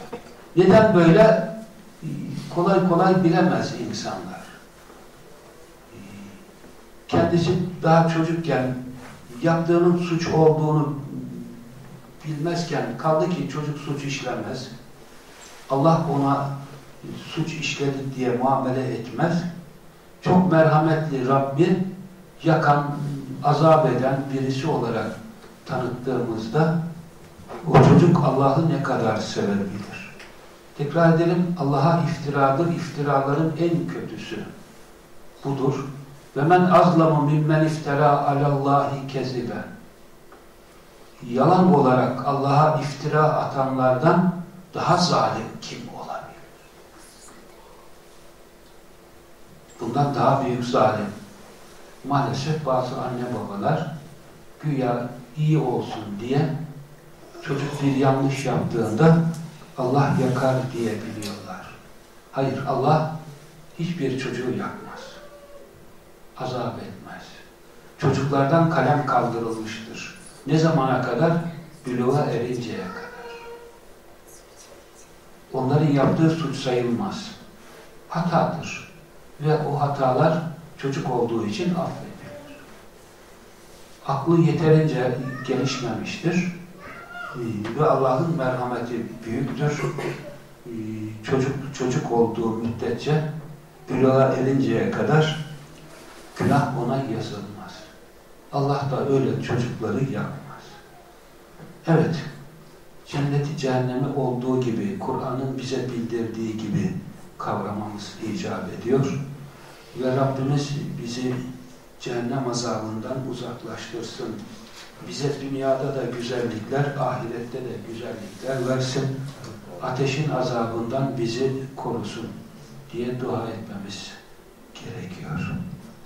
Neden böyle? Kolay kolay bilemez insanlar. Kendisi daha çocukken yaptığının suç olduğunu bilmezken kaldı ki çocuk suç işlemez. Allah ona suç işledi diye muamele etmez. Çok merhametli Rabbi yakan, azap eden birisi olarak tanıttığımızda o çocuk Allah'ı ne kadar sevebilir. Tekrar edelim Allah'a iftiradır. İftiraların en kötüsü budur. Ve men azlamu mimmen iftira alallahi kezibe. Yalan olarak Allah'a iftira atanlardan daha zalim kim olabilir? Bundan daha büyük zalim. Maalesef bazı anne babalar güya iyi olsun diye çocuk bir yanlış yaptığında Allah yakar diye biliyorlar. Hayır Allah hiçbir çocuğu yakmaz. Azap etmez. Çocuklardan kalem kaldırılmıştır. Ne zamana kadar? Büluğa erinceye kadar. Onların yaptığı suç sayılmaz. Hatadır. Ve o hatalar çocuk olduğu için affedilir. Aklı yeterince gelişmemiştir. Ee, Ve Allah'ın merhameti büyüktür. Ee, Çocuk çocuk olduğu müddetçe büluğa erinceye kadar günah ona yazılmaz. Allah da öyle çocukları yakmaz. Evet, cenneti cehennemi olduğu gibi, Kur'an'ın bize bildirdiği gibi kavramamız icap ediyor. Ve Rabbimiz bizi cehennem azabından uzaklaştırsın. Bize dünyada da güzellikler, ahirette de güzellikler versin. Ateşin azabından bizi korusun diye dua etmemiz gerekiyor.